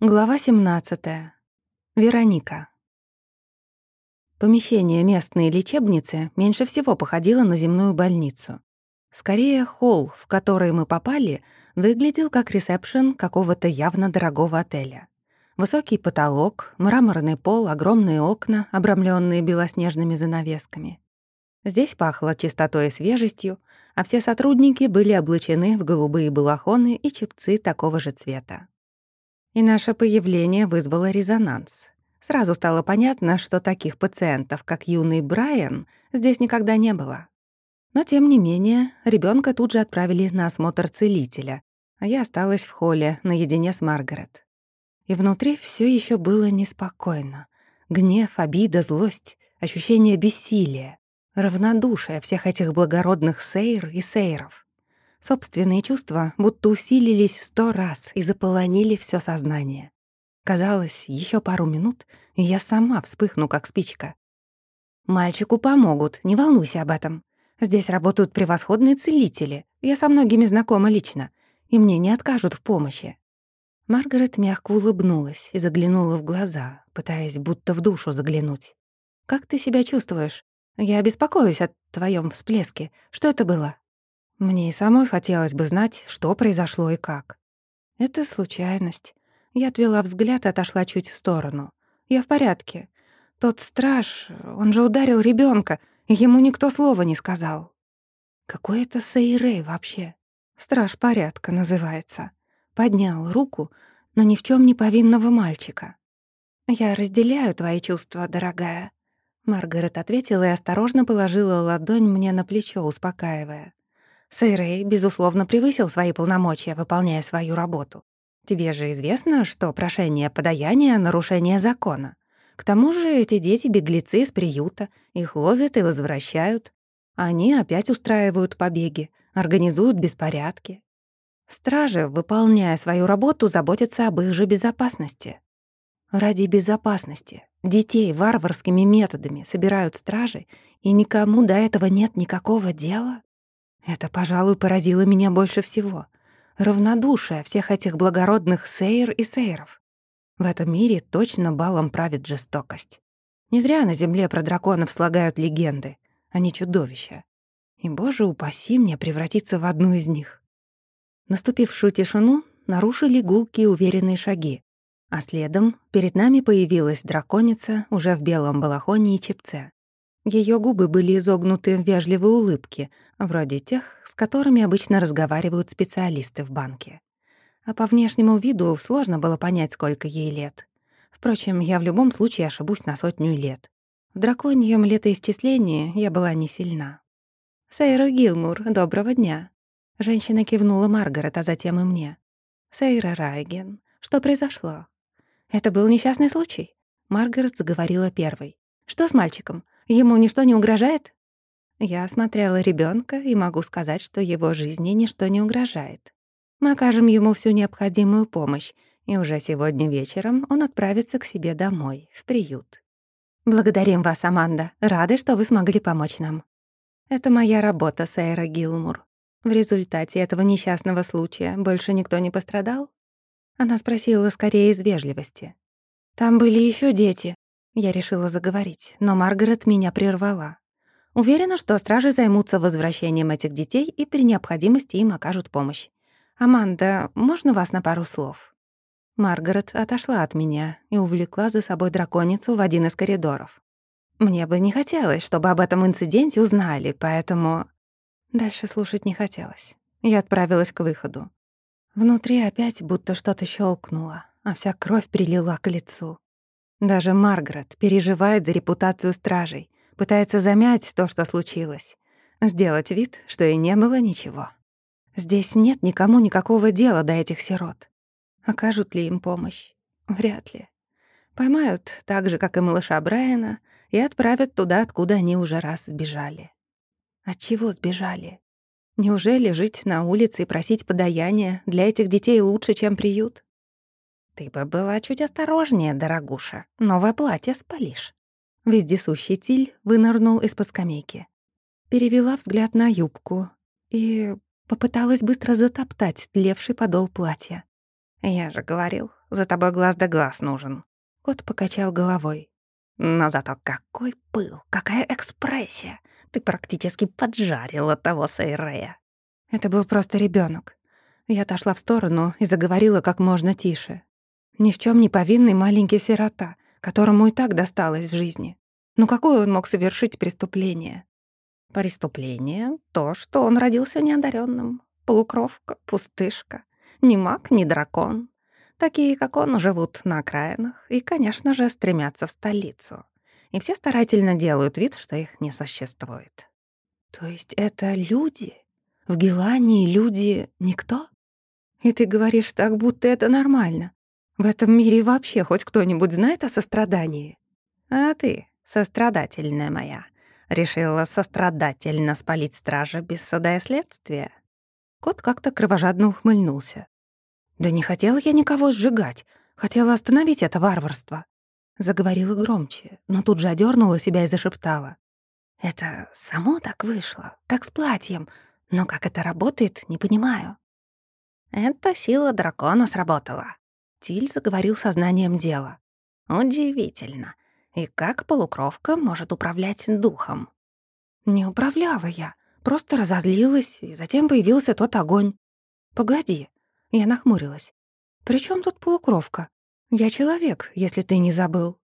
Глава 17. Вероника. Помещение местной лечебницы меньше всего походило на земную больницу. Скорее, холл, в который мы попали, выглядел как ресепшн какого-то явно дорогого отеля. Высокий потолок, мраморный пол, огромные окна, обрамленные белоснежными занавесками. Здесь пахло чистотой и свежестью, а все сотрудники были облачены в голубые балахоны и чепцы такого же цвета. И наше появление вызвало резонанс. Сразу стало понятно, что таких пациентов, как юный Брайан, здесь никогда не было. Но, тем не менее, ребенка тут же отправили на осмотр целителя, а я осталась в холле наедине с Маргарет. И внутри все еще было неспокойно. Гнев, обида, злость, ощущение бессилия, равнодушие всех этих благородных сейр и сейров. Собственные чувства будто усилились в сто раз и заполонили все сознание. Казалось, еще пару минут, и я сама вспыхну, как спичка. «Мальчику помогут, не волнуйся об этом. Здесь работают превосходные целители, я со многими знакома лично, и мне не откажут в помощи». Маргарет мягко улыбнулась и заглянула в глаза, пытаясь будто в душу заглянуть. «Как ты себя чувствуешь? Я беспокоюсь о твоем всплеске. Что это было?» Мне и самой хотелось бы знать, что произошло и как. Это случайность. Я отвела взгляд и отошла чуть в сторону. Я в порядке. Тот страж, он же ударил ребенка, и ему никто слова не сказал. Какой это Сейрей вообще? Страж порядка называется. Поднял руку, но ни в чем не повинного мальчика. «Я разделяю твои чувства, дорогая», — Маргарет ответила и осторожно положила ладонь мне на плечо, успокаивая. Сейрей, безусловно, превысил свои полномочия, выполняя свою работу. Тебе же известно, что прошение подаяния — нарушение закона. К тому же эти дети-беглецы из приюта, их ловят и возвращают. Они опять устраивают побеги, организуют беспорядки. Стражи, выполняя свою работу, заботятся об их же безопасности. Ради безопасности детей варварскими методами собирают стражи, и никому до этого нет никакого дела? Это, пожалуй, поразило меня больше всего. Равнодушие всех этих благородных сейр и сейров. В этом мире точно балом правит жестокость. Не зря на земле про драконов слагают легенды. Они чудовища. И, боже упаси мне превратиться в одну из них. Наступившую тишину нарушили гулкие уверенные шаги, а следом перед нами появилась драконица уже в белом балахоне и чепце. Ее губы были изогнуты в вежливой улыбке, вроде тех, с которыми обычно разговаривают специалисты в банке. А по внешнему виду сложно было понять, сколько ей лет. Впрочем, я в любом случае ошибусь на сотню лет. В драконьем летоисчислении я была не сильна. «Сейра Гилмур, доброго дня!» Женщина кивнула Маргарет, а затем и мне. «Сейра Райген, что произошло?» «Это был несчастный случай?» Маргарет заговорила первой. «Что с мальчиком? Ему ничто не угрожает? Я осмотрела ребенка и могу сказать, что его жизни ничто не угрожает. Мы окажем ему всю необходимую помощь, и уже сегодня вечером он отправится к себе домой, в приют. Благодарим вас, Аманда. Рады, что вы смогли помочь нам. Это моя работа, Сейра Гилмур. В результате этого несчастного случая больше никто не пострадал? Она спросила скорее из вежливости. Там были еще дети, я решила заговорить, но Маргарет меня прервала. Уверена, что стражи займутся возвращением этих детей и при необходимости им окажут помощь. «Аманда, можно вас на пару слов?» Маргарет отошла от меня и увлекла за собой драконицу в один из коридоров. Мне бы не хотелось, чтобы об этом инциденте узнали, поэтому... Дальше слушать не хотелось. Я отправилась к выходу. Внутри опять будто что-то щелкнуло, а вся кровь прилила к лицу. Даже Маргарет переживает за репутацию стражей, пытается замять то, что случилось, сделать вид, что и не было ничего. Здесь нет никому никакого дела до этих сирот. Окажут ли им помощь? Вряд ли. Поймают так же, как и малыша Брайана, и отправят туда, откуда они уже раз сбежали. От чего сбежали? Неужели жить на улице и просить подаяния для этих детей лучше, чем приют? «Ты бы была чуть осторожнее, дорогуша. Новое платье спалишь». Вездесущий Тиль вынырнул из-под скамейки. Перевела взгляд на юбку и попыталась быстро затоптать тлевший подол платья. Я же говорил, за тобой глаз да глаз нужен. Кот покачал головой. Но зато какой пыл, какая экспрессия. Ты практически поджарила того Сейрея. Это был просто ребенок. Я отошла в сторону и заговорила как можно тише. Ни в чем не повинный маленький сирота, которому и так досталось в жизни. Ну какое он мог совершить преступление? Преступление — то, что он родился неодаренным. Полукровка, пустышка. Ни маг, ни дракон. Такие, как он, живут на окраинах и, конечно же, стремятся в столицу. И все старательно делают вид, что их не существует. То есть это люди? В Гелании люди никто? И ты говоришь так, будто это нормально. В этом мире вообще хоть кто-нибудь знает о сострадании? А ты, сострадательная моя, решила сострадательно спалить стража без суда и следствия? Кот как-то кровожадно ухмыльнулся. «Да не хотела я никого сжигать. Хотела остановить это варварство». Заговорила громче, но тут же одернула себя и зашептала. «Это само так вышло, как с платьем, но как это работает, не понимаю». «Это сила дракона сработала», — Тиль заговорил сознанием дела. «Удивительно. И как полукровка может управлять духом?» «Не управляла я, просто разозлилась, и затем появился тот огонь. Погоди, я нахмурилась. «При чем тут полукровка? Я человек, если ты не забыл».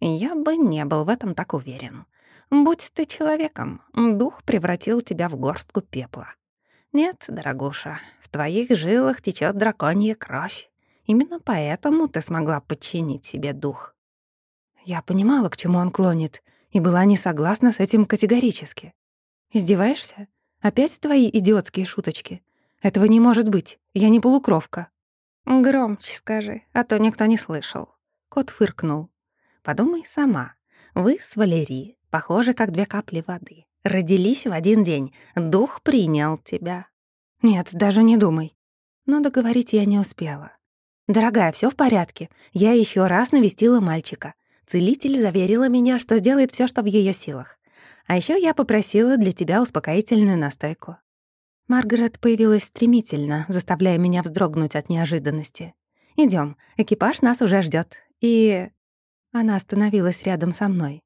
«Я бы не был в этом так уверен. Будь ты человеком, дух превратил тебя в горстку пепла. Нет, дорогуша, в твоих жилах течет драконья кровь. Именно поэтому ты смогла подчинить себе дух». Я понимала, к чему он клонит, и была не согласна с этим категорически. «Издеваешься? Опять твои идиотские шуточки? Этого не может быть. Я не полукровка». «Громче скажи, а то никто не слышал». Кот фыркнул. «Подумай сама. Вы с Валерией похожи, как две капли воды. Родились в один день. Дух принял тебя». «Нет, даже не думай». Но договорить я не успела. «Дорогая, все в порядке. Я еще раз навестила мальчика. Целитель заверила меня, что сделает все, что в ее силах. А еще я попросила для тебя успокоительную настойку. Маргарет появилась стремительно, заставляя меня вздрогнуть от неожиданности. Идем, экипаж нас уже ждет. И... Она остановилась рядом со мной.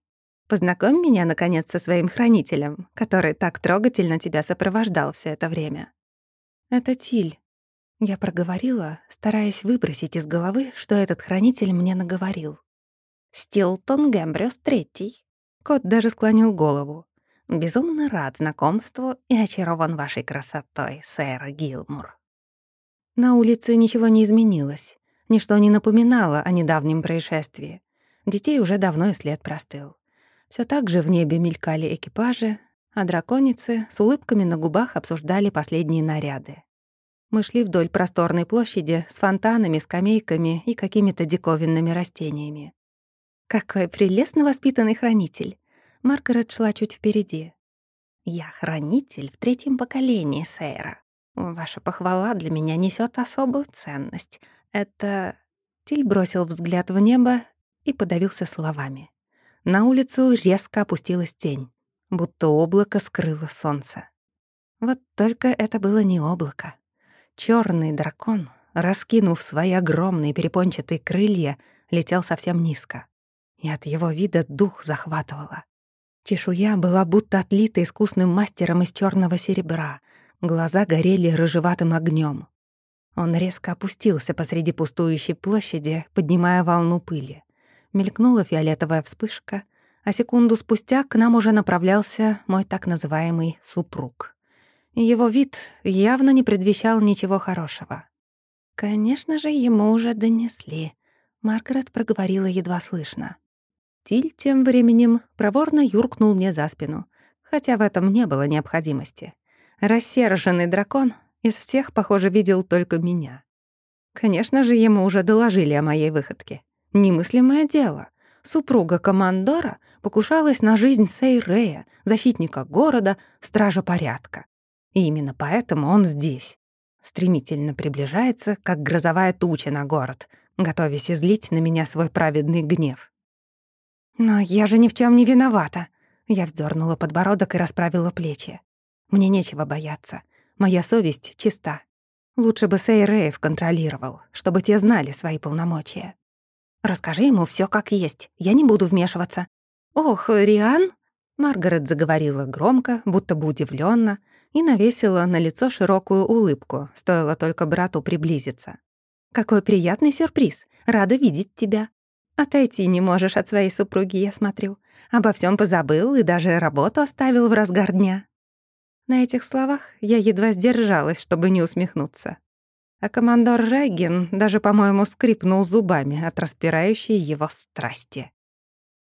Познакомь меня, наконец, со своим хранителем, который так трогательно тебя сопровождал все это время. Это Тиль. Я проговорила, стараясь выбросить из головы, что этот хранитель мне наговорил. Стилтон Гэмбрюс Третий. Кот даже склонил голову. Безумно рад знакомству и очарован вашей красотой, сэр Гилмур. На улице ничего не изменилось. Ничто не напоминало о недавнем происшествии. Детей уже давно и след простыл. Все так же в небе мелькали экипажи, а драконицы с улыбками на губах обсуждали последние наряды. Мы шли вдоль просторной площади с фонтанами, скамейками и какими-то диковинными растениями. Какой прелестно воспитанный хранитель. Маргарет шла чуть впереди. «Я хранитель в третьем поколении, Сейра. Ваша похвала для меня несет особую ценность. Это...» Тиль бросил взгляд в небо и подавился словами. На улицу резко опустилась тень, будто облако скрыло солнце. Вот только это было не облако. Черный дракон, раскинув свои огромные перепончатые крылья, летел совсем низко. И от его вида дух захватывало. Чешуя была будто отлита искусным мастером из черного серебра. Глаза горели рыжеватым огнем. Он резко опустился посреди пустующей площади, поднимая волну пыли. Мелькнула фиолетовая вспышка, а секунду спустя к нам уже направлялся мой так называемый супруг. Его вид явно не предвещал ничего хорошего. «Конечно же, ему уже донесли», — Маргарет проговорила едва слышно. Тиль тем временем проворно юркнул мне за спину, хотя в этом не было необходимости. Рассерженный дракон из всех, похоже, видел только меня. Конечно же, ему уже доложили о моей выходке. Немыслимое дело. Супруга командора покушалась на жизнь Сейрея, защитника города, стража порядка. И именно поэтому он здесь. Стремительно приближается, как грозовая туча на город, готовясь излить на меня свой праведный гнев. «Но я же ни в чем не виновата!» Я вздернула подбородок и расправила плечи. «Мне нечего бояться. Моя совесть чиста. Лучше бы Сейреев контролировал, чтобы те знали свои полномочия. Расскажи ему все как есть, я не буду вмешиваться. Ох, Риан? Маргарет заговорила громко, будто бы удивленно, и навесила на лицо широкую улыбку, стоило только брату приблизиться. «Какой приятный сюрприз! Рада видеть тебя. Отойти не можешь от своей супруги, я смотрю. Обо всем позабыл и даже работу оставил в разгар дня». На этих словах я едва сдержалась, чтобы не усмехнуться. А командор Регин даже, по-моему, скрипнул зубами от распирающей его страсти.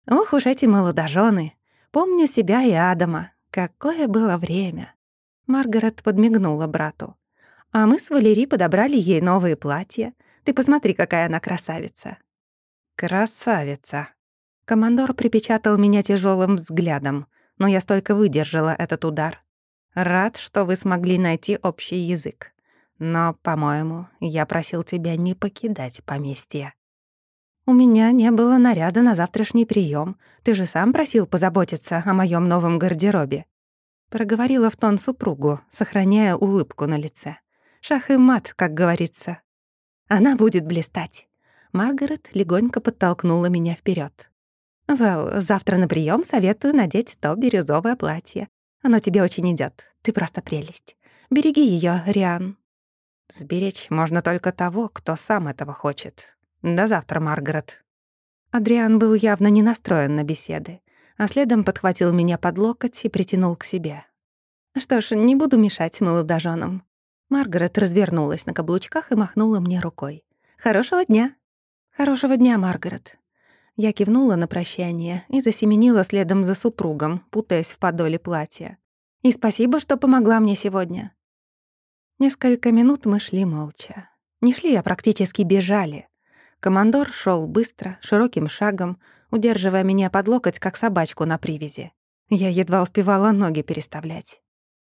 Ох уж эти молодожены! Помню себя и Адама. Какое было время! Маргарет подмигнула брату. А мы с Валери подобрали ей новые платья. Ты посмотри, какая она красавица. Красавица. Командор припечатал меня тяжелым взглядом, но я столько выдержала этот удар. Рад, что вы смогли найти общий язык. Но, по-моему, я просил тебя не покидать поместье. У меня не было наряда на завтрашний прием. Ты же сам просил позаботиться о моем новом гардеробе. Проговорила в тон супругу, сохраняя улыбку на лице. Шах и мат, как говорится. Она будет блистать. Маргарет легонько подтолкнула меня вперед. «Вэл, завтра на прием советую надеть то бирюзовое платье. Оно тебе очень идет. Ты просто прелесть. Береги ее, Риан». «Сберечь можно только того, кто сам этого хочет. До завтра, Маргарет». Адриан был явно не настроен на беседы а следом подхватил меня под локоть и притянул к себе. Что ж, не буду мешать молодоженам. Маргарет развернулась на каблучках и махнула мне рукой. «Хорошего дня!» «Хорошего дня, Маргарет!» Я кивнула на прощание и засеменила следом за супругом, путаясь в подоле платья. «И спасибо, что помогла мне сегодня!» Несколько минут мы шли молча. Не шли, а практически бежали. Командор шел быстро, широким шагом, удерживая меня под локоть, как собачку на привязи. Я едва успевала ноги переставлять.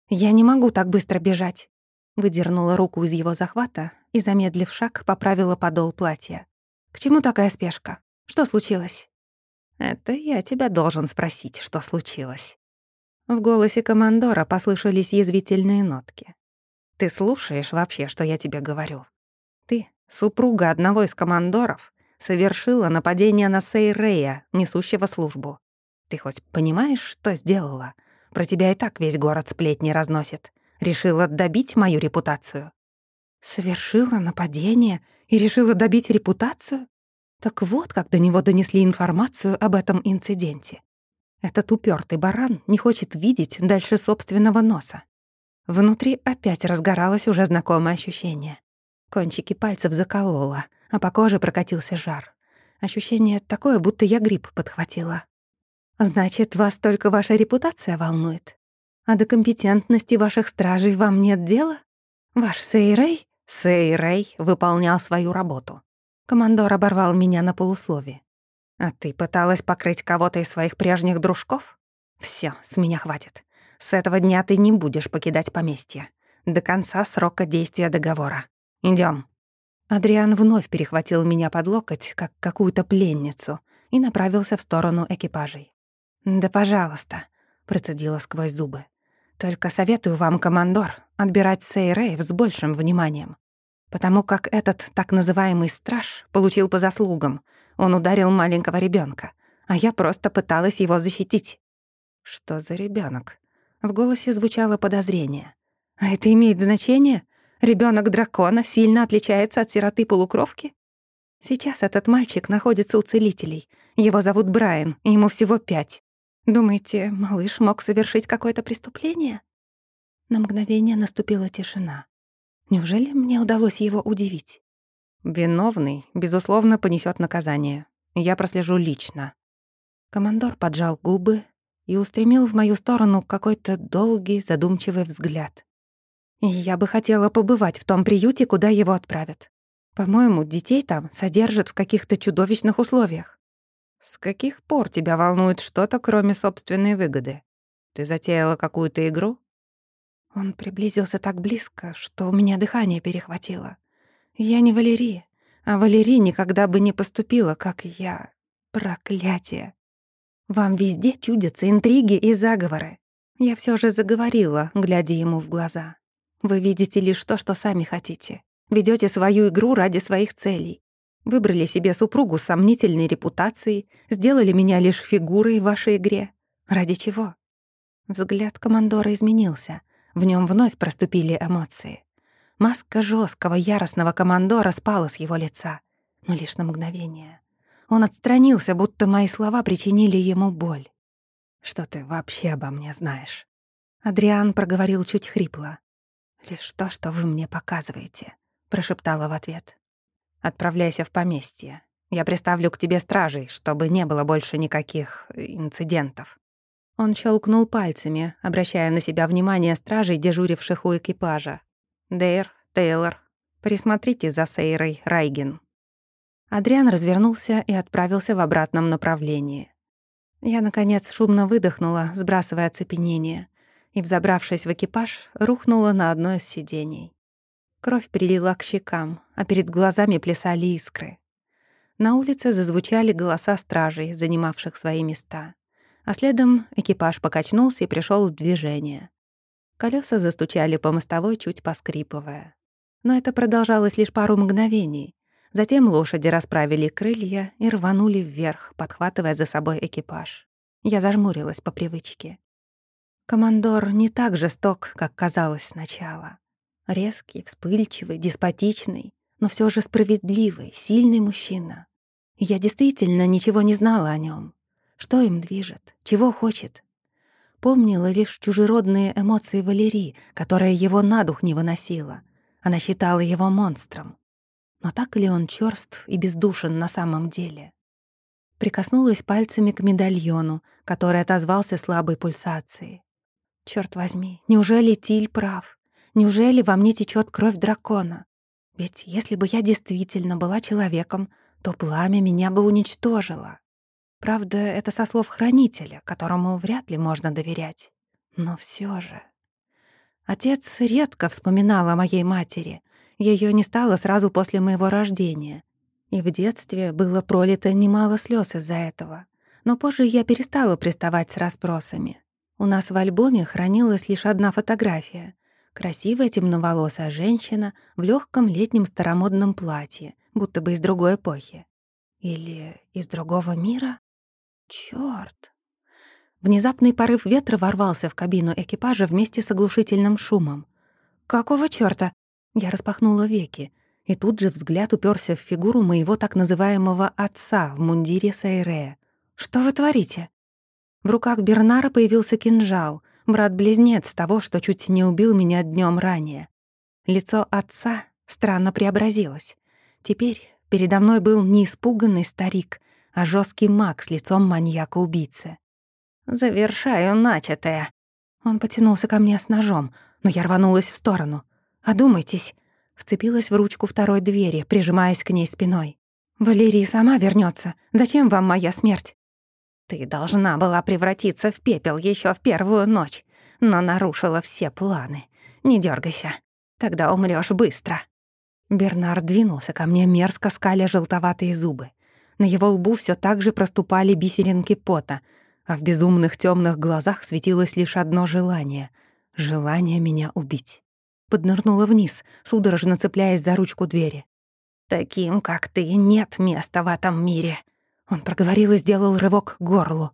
«Я не могу так быстро бежать», — выдернула руку из его захвата и, замедлив шаг, поправила подол платья. «К чему такая спешка? Что случилось?» «Это я тебя должен спросить, что случилось». В голосе командора послышались язвительные нотки. «Ты слушаешь вообще, что я тебе говорю? Ты Супруга одного из командоров совершила нападение на Сейрея, несущего службу. Ты хоть понимаешь, что сделала? Про тебя и так весь город сплетни разносит. Решила добить мою репутацию. Совершила нападение и решила добить репутацию? Так вот, как до него донесли информацию об этом инциденте. Этот упертый баран не хочет видеть дальше собственного носа. Внутри опять разгоралось уже знакомое ощущение. Кончики пальцев закололо, а по коже прокатился жар. Ощущение такое, будто я грипп подхватила. «Значит, вас только ваша репутация волнует? А до компетентности ваших стражей вам нет дела? Ваш Сейрей?» Сейрей выполнял свою работу. Командор оборвал меня на полуслове. «А ты пыталась покрыть кого-то из своих прежних дружков? Всё, с меня хватит. С этого дня ты не будешь покидать поместье. До конца срока действия договора. Идем. Адриан вновь перехватил меня под локоть, как какую-то пленницу, и направился в сторону экипажей. «Да пожалуйста», — процедила сквозь зубы. «Только советую вам, командор, отбирать Сейрейв с большим вниманием. Потому как этот так называемый страж получил по заслугам. Он ударил маленького ребенка, а я просто пыталась его защитить». «Что за ребенок? В голосе звучало подозрение. «А это имеет значение?» Ребенок дракона сильно отличается от сироты-полукровки? Сейчас этот мальчик находится у целителей. Его зовут Брайан, и ему всего пять. Думаете, малыш мог совершить какое-то преступление? На мгновение наступила тишина. Неужели мне удалось его удивить? Виновный, безусловно, понесет наказание. Я прослежу лично. Командор поджал губы и устремил в мою сторону какой-то долгий задумчивый взгляд. Я бы хотела побывать в том приюте, куда его отправят. По-моему, детей там содержат в каких-то чудовищных условиях. С каких пор тебя волнует что-то, кроме собственной выгоды? Ты затеяла какую-то игру? Он приблизился так близко, что у меня дыхание перехватило. Я не Валерия, а Валерия никогда бы не поступила, как я. Проклятие. Вам везде чудятся интриги и заговоры. Я все же заговорила, глядя ему в глаза. Вы видите лишь то, что сами хотите. Ведете свою игру ради своих целей. Выбрали себе супругу с сомнительной репутацией, сделали меня лишь фигурой в вашей игре. Ради чего? Взгляд командора изменился. В нем вновь проступили эмоции. Маска жесткого, яростного командора спала с его лица, но лишь на мгновение. Он отстранился, будто мои слова причинили ему боль. «Что ты вообще обо мне знаешь?» Адриан проговорил чуть хрипло. «Лишь то, что вы мне показываете», — прошептала в ответ. «Отправляйся в поместье. Я приставлю к тебе стражей, чтобы не было больше никаких инцидентов». Он щелкнул пальцами, обращая на себя внимание стражей, дежуривших у экипажа. «Дейр, Тейлор, присмотрите за Сейрой Райген». Адриан развернулся и отправился в обратном направлении. Я, наконец, шумно выдохнула, сбрасывая оцепенение, и, взобравшись в экипаж, рухнула на одно из сидений. Кровь прилила к щекам, а перед глазами плясали искры. На улице зазвучали голоса стражей, занимавших свои места а следом экипаж покачнулся и пришел в движение. Колеса застучали по мостовой, чуть поскрипывая. Но это продолжалось лишь пару мгновений. Затем лошади расправили крылья и рванули вверх, подхватывая за собой экипаж. Я зажмурилась по привычке. Командор не так жесток, как казалось сначала. Резкий, вспыльчивый, деспотичный, но все же справедливый, сильный мужчина. Я действительно ничего не знала о нем. Что им движет? Чего хочет? Помнила лишь чужеродные эмоции Валерии, которая его на дух не выносила. Она считала его монстром. Но так ли он чёрств и бездушен на самом деле? Прикоснулась пальцами к медальону, который отозвался слабой пульсацией. Черт возьми, неужели Тиль прав? Неужели во мне течет кровь дракона? Ведь если бы я действительно была человеком, то пламя меня бы уничтожило. Правда, это со слов хранителя, которому вряд ли можно доверять. Но все же... Отец редко вспоминал о моей матери. Ее не стало сразу после моего рождения. И в детстве было пролито немало слез из-за этого. Но позже я перестала приставать с расспросами. У нас в альбоме хранилась лишь одна фотография. Красивая темноволосая женщина в легком летнем старомодном платье, будто бы из другой эпохи. Или из другого мира? Чёрт! Внезапный порыв ветра ворвался в кабину экипажа вместе с оглушительным шумом. «Какого чёрта?» Я распахнула веки, и тут же взгляд уперся в фигуру моего так называемого отца в мундире Сайрея. «Что вы творите?» В руках Бернара появился кинжал, брат-близнец того, что чуть не убил меня днём ранее. Лицо отца странно преобразилось. Теперь передо мной был не испуганный старик, а жесткий маг с лицом маньяка-убийцы. «Завершаю начатое». Он потянулся ко мне с ножом, но я рванулась в сторону. «Одумайтесь», вцепилась в ручку второй двери, прижимаясь к ней спиной. «Валерий сама вернется. Зачем вам моя смерть?» «Ты должна была превратиться в пепел еще в первую ночь, но нарушила все планы. Не дергайся, тогда умрешь быстро». Бернард двинулся ко мне, мерзко скаля желтоватые зубы. На его лбу все так же проступали бисеринки пота, а в безумных темных глазах светилось лишь одно желание — желание меня убить. Поднырнула вниз, судорожно цепляясь за ручку двери. «Таким, как ты, нет места в этом мире», — он проговорил и сделал рывок к горлу.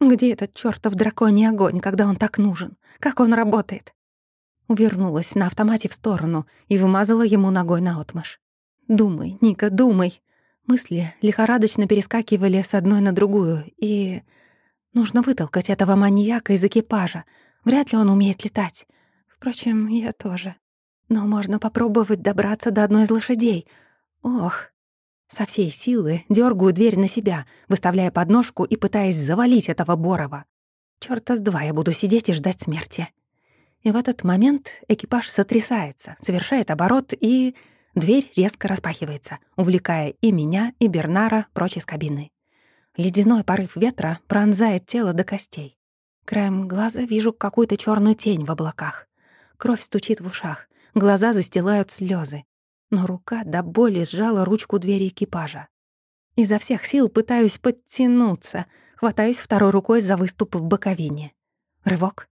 «Где этот чёртов драконий огонь, когда он так нужен? Как он работает?» Увернулась на автомате в сторону и вымазала ему ногой наотмашь. «Думай, Ника, думай!» Мысли лихорадочно перескакивали с одной на другую, и... Нужно вытолкать этого маньяка из экипажа. Вряд ли он умеет летать. Впрочем, я тоже. Но можно попробовать добраться до одной из лошадей. Ох. Со всей силы дергаю дверь на себя, выставляя подножку и пытаясь завалить этого Борова. Чёрта с два я буду сидеть и ждать смерти. И в этот момент экипаж сотрясается, совершает оборот и... Дверь резко распахивается, увлекая и меня, и Бернара прочь из кабины. Ледяной порыв ветра пронзает тело до костей. Краем глаза вижу какую-то черную тень в облаках. Кровь стучит в ушах, глаза застилают слезы. Но рука до боли сжала ручку двери экипажа. Изо всех сил пытаюсь подтянуться, хватаюсь второй рукой за выступ в боковине. Рывок.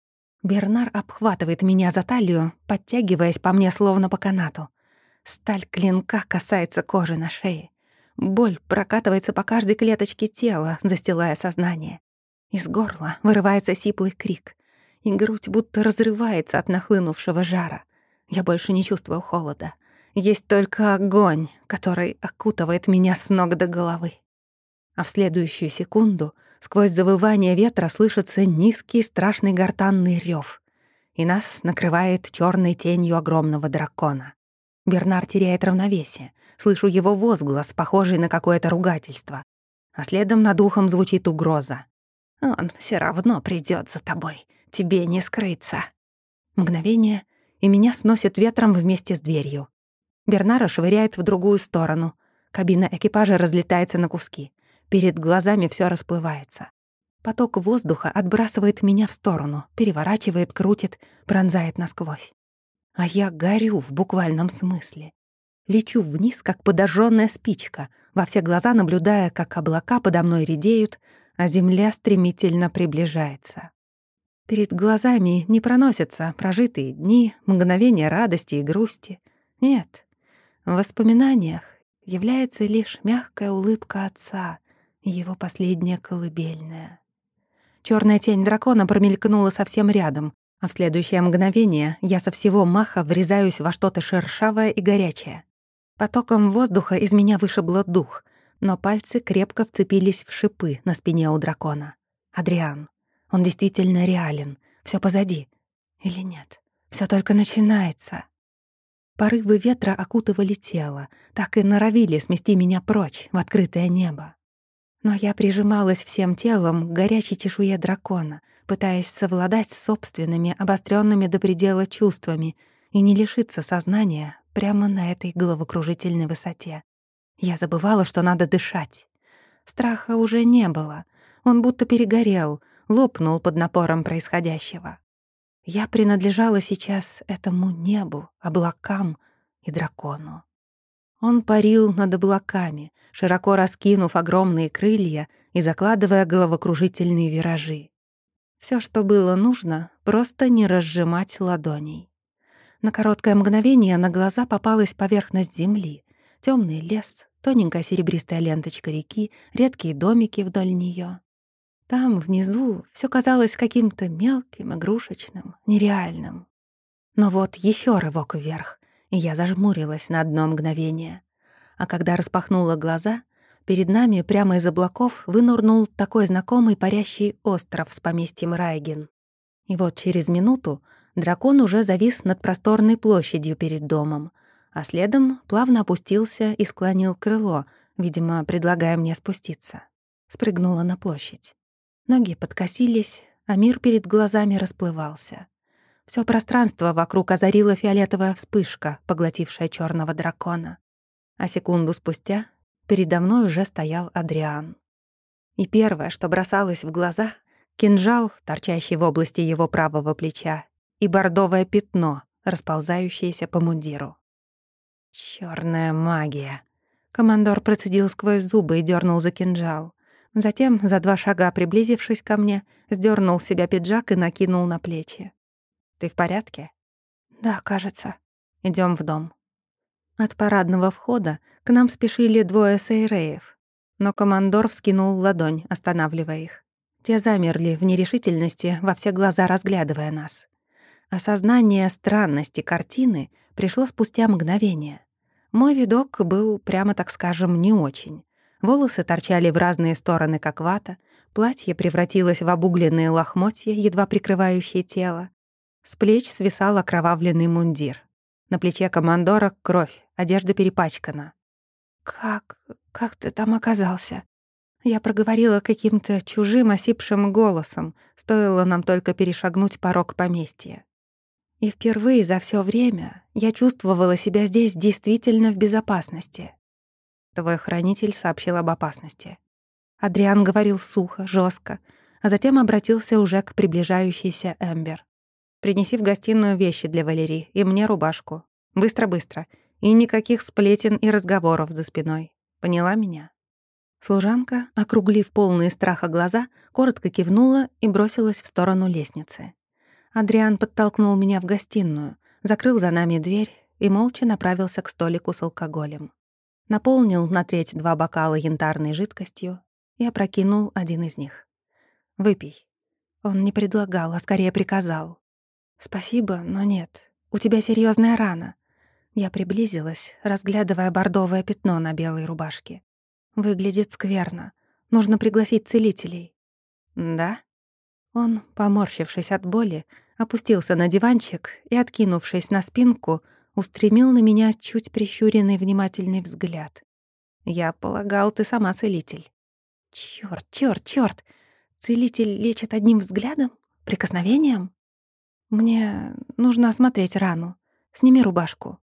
Бернар обхватывает меня за талию, подтягиваясь по мне словно по канату. Сталь клинка касается кожи на шее. Боль прокатывается по каждой клеточке тела, застилая сознание. Из горла вырывается сиплый крик, и грудь будто разрывается от нахлынувшего жара. Я больше не чувствую холода. Есть только огонь, который окутывает меня с ног до головы. А в следующую секунду сквозь завывание ветра слышится низкий страшный гортанный рев, и нас накрывает черной тенью огромного дракона. Бернар теряет равновесие. Слышу его возглас, похожий на какое-то ругательство. А следом над ухом звучит угроза. «Он все равно придет за тобой. Тебе не скрыться». Мгновение, и меня сносит ветром вместе с дверью. Бернара швыряет в другую сторону. Кабина экипажа разлетается на куски. Перед глазами все расплывается. Поток воздуха отбрасывает меня в сторону, переворачивает, крутит, пронзает насквозь. А я горю в буквальном смысле. Лечу вниз, как подожженная спичка, во все глаза наблюдая, как облака подо мной редеют, а земля стремительно приближается. Перед глазами не проносятся прожитые дни, мгновения радости и грусти. Нет, в воспоминаниях является лишь мягкая улыбка отца и его последняя колыбельная. Черная тень дракона промелькнула совсем рядом, а в следующее мгновение я со всего маха врезаюсь во что-то шершавое и горячее. Потоком воздуха из меня вышибло дух, но пальцы крепко вцепились в шипы на спине у дракона. Адриан. Он действительно реален. Все позади. Или нет? Все только начинается. Порывы ветра окутывали тело, так и норовили смести меня прочь в открытое небо. Но я прижималась всем телом к горячей чешуе дракона, пытаясь совладать с собственными обостренными до предела чувствами и не лишиться сознания прямо на этой головокружительной высоте. Я забывала, что надо дышать. Страха уже не было. Он будто перегорел, лопнул под напором происходящего. Я принадлежала сейчас этому небу, облакам и дракону. Он парил над облаками, широко раскинув огромные крылья и закладывая головокружительные виражи. Все, что было нужно, просто не разжимать ладоней. На короткое мгновение на глаза попалась поверхность земли, темный лес, тоненькая серебристая ленточка реки, редкие домики вдоль нее. Там, внизу, все казалось каким-то мелким, игрушечным, нереальным. Но вот еще рывок вверх, и я зажмурилась на одно мгновение. А когда распахнула глаза, перед нами прямо из облаков вынурнул такой знакомый парящий остров с поместьем Райген. И вот через минуту дракон уже завис над просторной площадью перед домом, а следом плавно опустился и склонил крыло, видимо, предлагая мне спуститься. Спрыгнула на площадь. Ноги подкосились, а мир перед глазами расплывался. Всё пространство вокруг озарила фиолетовая вспышка, поглотившая чёрного дракона. А секунду спустя передо мной уже стоял Адриан. И первое, что бросалось в глаза — кинжал, торчащий в области его правого плеча, и бордовое пятно, расползающееся по мундиру. «Чёрная магия!» Командор процедил сквозь зубы и дёрнул за кинжал. Затем, за два шага приблизившись ко мне, сдернул себя пиджак и накинул на плечи. «Ты в порядке?» «Да, кажется. Идем в дом». От парадного входа к нам спешили двое сейреев, но командор вскинул ладонь, останавливая их. Те замерли в нерешительности, во все глаза разглядывая нас. Осознание странности картины пришло спустя мгновение. Мой видок был, прямо так скажем, не очень. Волосы торчали в разные стороны, как вата, платье превратилось в обугленные лохмотья, едва прикрывающие тело. С плеч свисал окровавленный мундир. На плече командора кровь, одежда перепачкана. «Как... как ты там оказался?» Я проговорила каким-то чужим осипшим голосом, стоило нам только перешагнуть порог поместья. И впервые за все время я чувствовала себя здесь действительно в безопасности. Твой хранитель сообщил об опасности. Адриан говорил сухо, жестко, а затем обратился уже к приближающейся Эмбер. «Принеси в гостиную вещи для Валерии и мне рубашку. Быстро-быстро. И никаких сплетен и разговоров за спиной. Поняла меня?» Служанка, округлив полные страха глаза, коротко кивнула и бросилась в сторону лестницы. Адриан подтолкнул меня в гостиную, закрыл за нами дверь и молча направился к столику с алкоголем. Наполнил на треть два бокала янтарной жидкостью и опрокинул один из них. «Выпей». Он не предлагал, а скорее приказал. «Спасибо, но нет. У тебя серьезная рана». Я приблизилась, разглядывая бордовое пятно на белой рубашке. «Выглядит скверно. Нужно пригласить целителей». «Да?» Он, поморщившись от боли, опустился на диванчик и, откинувшись на спинку, устремил на меня чуть прищуренный внимательный взгляд. «Я полагал, ты сама целитель». «Чёрт, чёрт, чёрт! Целитель лечит одним взглядом? Прикосновением?» «Мне нужно осмотреть рану. Сними рубашку».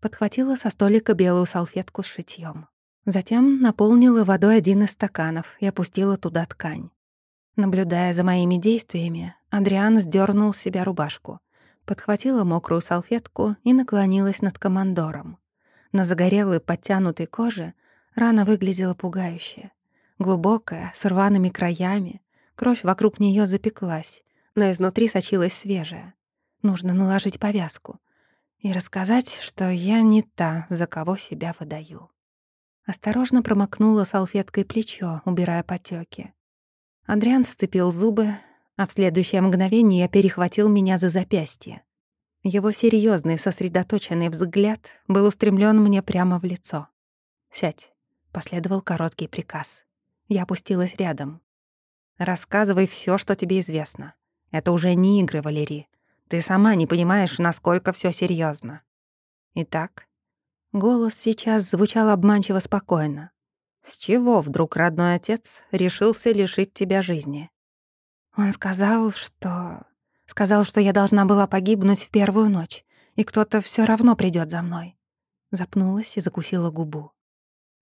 Подхватила со столика белую салфетку с шитьём. Затем наполнила водой один из стаканов и опустила туда ткань. Наблюдая за моими действиями, Адриан сдернул с себя рубашку, подхватила мокрую салфетку и наклонилась над командором. На загорелой подтянутой коже рана выглядела пугающе. Глубокая, с рваными краями, кровь вокруг нее запеклась, но изнутри сочилась свежая. Нужно наложить повязку и рассказать, что я не та, за кого себя выдаю. Осторожно промокнула салфеткой плечо, убирая потеки. Адриан сцепил зубы, а в следующее мгновение перехватил меня за запястье. Его серьезный, сосредоточенный взгляд был устремлен мне прямо в лицо. «Сядь», — последовал короткий приказ. Я опустилась рядом. «Рассказывай все, что тебе известно. Это уже не игры, Валерий. Ты сама не понимаешь, насколько все серьезно. Итак, голос сейчас звучал обманчиво спокойно. С чего вдруг родной отец решился лишить тебя жизни? Он сказал, что... Сказал, что я должна была погибнуть в первую ночь, и кто-то все равно придет за мной. Запнулась и закусила губу.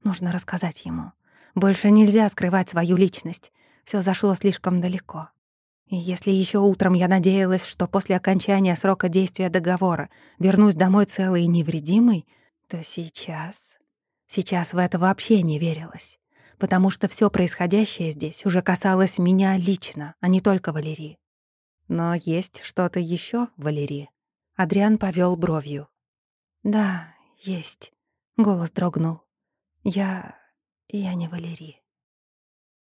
Нужно рассказать ему. Больше нельзя скрывать свою личность. Все зашло слишком далеко. И если еще утром я надеялась, что после окончания срока действия договора вернусь домой целой и невредимой, то сейчас... Сейчас в это вообще не верилось, потому что все происходящее здесь уже касалось меня лично, а не только Валерии. Но есть что-то еще, Валерии? Адриан повел бровью. «Да, есть», — голос дрогнул. «Я... я не Валерий».